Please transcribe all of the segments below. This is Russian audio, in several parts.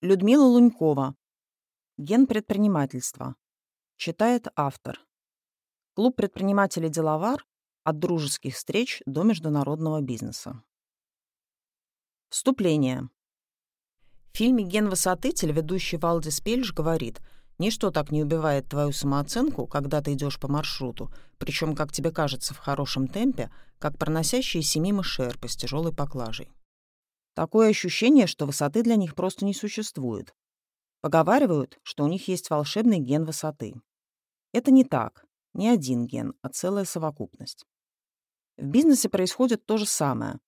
Людмила Лунькова. Ген предпринимательства. Читает автор. Клуб предпринимателей «Деловар» от дружеских встреч до международного бизнеса. Вступление. В фильме «Ген высоты» телеведущий Валдис Пельш говорит, «Ничто так не убивает твою самооценку, когда ты идешь по маршруту, причем, как тебе кажется, в хорошем темпе, как проносящиеся мимо шерпы с тяжелой поклажей. Такое ощущение, что высоты для них просто не существует. Поговаривают, что у них есть волшебный ген высоты. Это не так. Не один ген, а целая совокупность. В бизнесе происходит то же самое.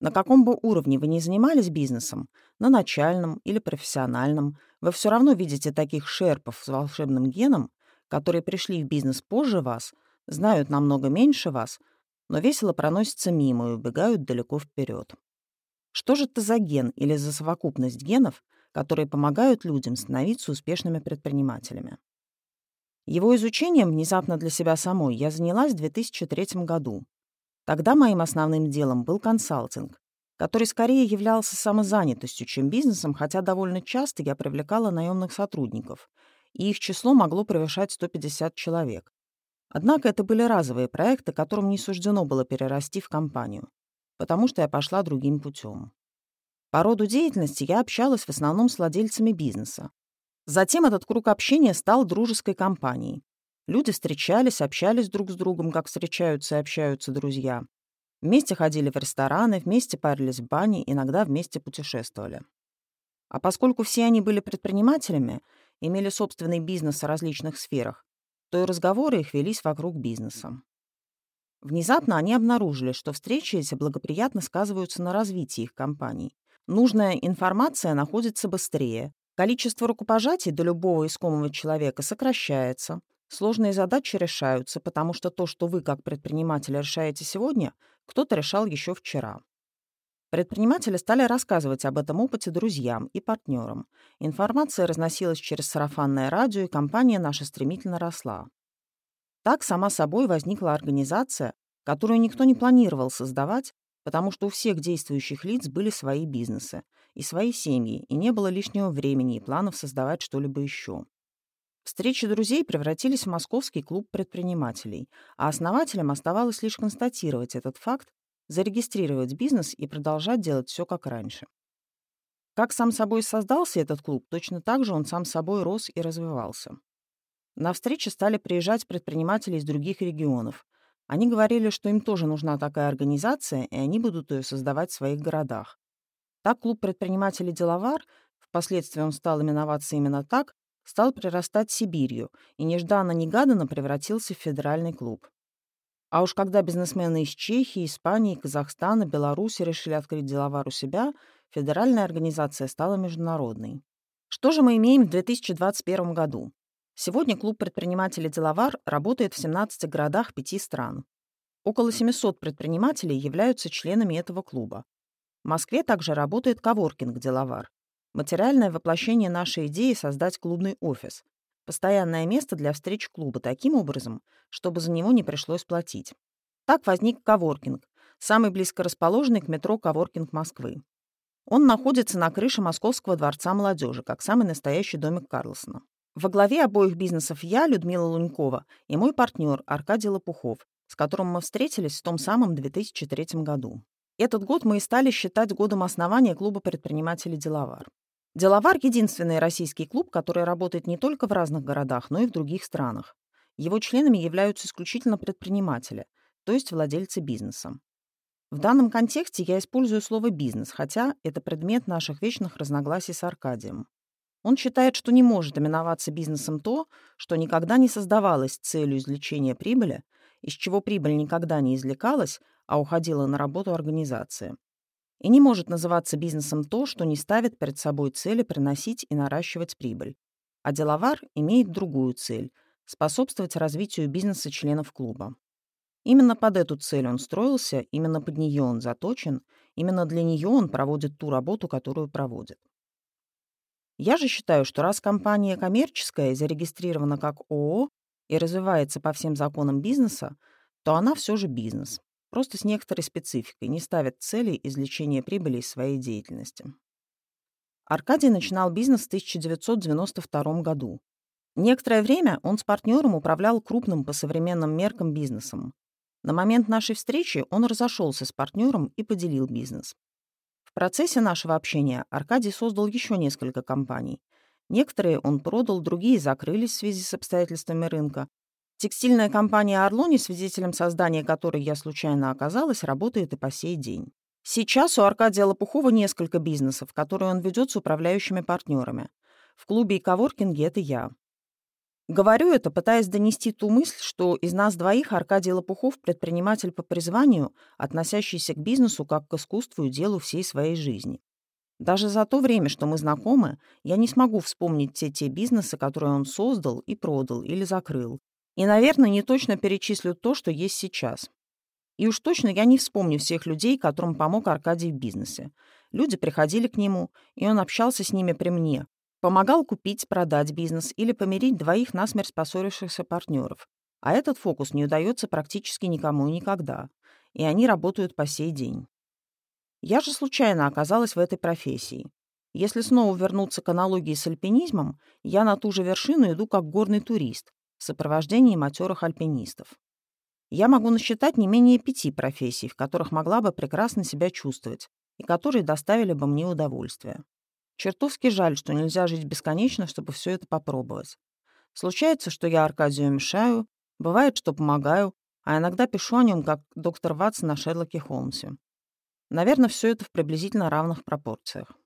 На каком бы уровне вы ни занимались бизнесом, на начальном или профессиональном, вы все равно видите таких шерпов с волшебным геном, которые пришли в бизнес позже вас, знают намного меньше вас, но весело проносятся мимо и убегают далеко вперед. Что же это за ген или за совокупность генов, которые помогают людям становиться успешными предпринимателями? Его изучением внезапно для себя самой я занялась в 2003 году, Тогда моим основным делом был консалтинг, который скорее являлся самозанятостью, чем бизнесом, хотя довольно часто я привлекала наемных сотрудников, и их число могло превышать 150 человек. Однако это были разовые проекты, которым не суждено было перерасти в компанию, потому что я пошла другим путем. По роду деятельности я общалась в основном с владельцами бизнеса. Затем этот круг общения стал дружеской компанией, Люди встречались, общались друг с другом, как встречаются и общаются друзья. Вместе ходили в рестораны, вместе парились в бане, иногда вместе путешествовали. А поскольку все они были предпринимателями, имели собственный бизнес в различных сферах, то и разговоры их велись вокруг бизнеса. Внезапно они обнаружили, что встречи эти благоприятно сказываются на развитии их компаний. Нужная информация находится быстрее, количество рукопожатий до любого искомого человека сокращается, Сложные задачи решаются, потому что то, что вы как предприниматель решаете сегодня, кто-то решал еще вчера. Предприниматели стали рассказывать об этом опыте друзьям и партнерам. Информация разносилась через сарафанное радио, и компания наша стремительно росла. Так сама собой возникла организация, которую никто не планировал создавать, потому что у всех действующих лиц были свои бизнесы и свои семьи, и не было лишнего времени и планов создавать что-либо еще. Встречи друзей превратились в московский клуб предпринимателей, а основателям оставалось лишь констатировать этот факт, зарегистрировать бизнес и продолжать делать все как раньше. Как сам собой создался этот клуб, точно так же он сам собой рос и развивался. На встречи стали приезжать предприниматели из других регионов. Они говорили, что им тоже нужна такая организация, и они будут ее создавать в своих городах. Так клуб предпринимателей «Деловар», впоследствии он стал именоваться именно так, стал прирастать Сибирью и нежданно-негаданно превратился в федеральный клуб. А уж когда бизнесмены из Чехии, Испании, Казахстана, Беларуси решили открыть деловар у себя, федеральная организация стала международной. Что же мы имеем в 2021 году? Сегодня клуб предпринимателей «Деловар» работает в 17 городах пяти стран. Около 700 предпринимателей являются членами этого клуба. В Москве также работает коворкинг «Деловар», Материальное воплощение нашей идеи — создать клубный офис. Постоянное место для встреч клуба таким образом, чтобы за него не пришлось платить. Так возник коворкинг, самый близко расположенный к метро коворкинг Москвы. Он находится на крыше Московского дворца молодежи, как самый настоящий домик Карлсона. Во главе обоих бизнесов я, Людмила Лунькова, и мой партнер Аркадий Лопухов, с которым мы встретились в том самом 2003 году. Этот год мы и стали считать годом основания клуба предпринимателей «Деловар». «Деловар» — единственный российский клуб, который работает не только в разных городах, но и в других странах. Его членами являются исключительно предприниматели, то есть владельцы бизнеса. В данном контексте я использую слово «бизнес», хотя это предмет наших вечных разногласий с Аркадием. Он считает, что не может именоваться бизнесом то, что никогда не создавалось с целью извлечения прибыли, из чего прибыль никогда не извлекалась, а уходила на работу организации. И не может называться бизнесом то, что не ставит перед собой цели приносить и наращивать прибыль. А деловар имеет другую цель – способствовать развитию бизнеса членов клуба. Именно под эту цель он строился, именно под нее он заточен, именно для нее он проводит ту работу, которую проводит. Я же считаю, что раз компания коммерческая зарегистрирована как ООО и развивается по всем законам бизнеса, то она все же бизнес просто с некоторой спецификой, не ставят цели извлечения прибыли из своей деятельности. Аркадий начинал бизнес в 1992 году. Некоторое время он с партнером управлял крупным по современным меркам бизнесом. На момент нашей встречи он разошелся с партнером и поделил бизнес. Процессе нашего общения Аркадий создал еще несколько компаний. Некоторые он продал, другие закрылись в связи с обстоятельствами рынка. Текстильная компания «Орлони», свидетелем создания которой я случайно оказалась, работает и по сей день. Сейчас у Аркадия Лопухова несколько бизнесов, которые он ведет с управляющими партнерами. В клубе и коворкинге это я. Говорю это, пытаясь донести ту мысль, что из нас двоих Аркадий Лопухов – предприниматель по призванию, относящийся к бизнесу как к искусству и делу всей своей жизни. Даже за то время, что мы знакомы, я не смогу вспомнить те те бизнесы, которые он создал и продал или закрыл. И, наверное, не точно перечислю то, что есть сейчас. И уж точно я не вспомню всех людей, которым помог Аркадий в бизнесе. Люди приходили к нему, и он общался с ними при мне. Помогал купить, продать бизнес или помирить двоих насмерть поссорившихся партнеров. А этот фокус не удается практически никому и никогда. И они работают по сей день. Я же случайно оказалась в этой профессии. Если снова вернуться к аналогии с альпинизмом, я на ту же вершину иду как горный турист в сопровождении матерых альпинистов. Я могу насчитать не менее пяти профессий, в которых могла бы прекрасно себя чувствовать и которые доставили бы мне удовольствие. Чертовски жаль, что нельзя жить бесконечно, чтобы все это попробовать. Случается, что я Аркадию мешаю, бывает, что помогаю, а иногда пишу о нем, как доктор Ватсон на Шерлоке Холмсе. Наверное, все это в приблизительно равных пропорциях.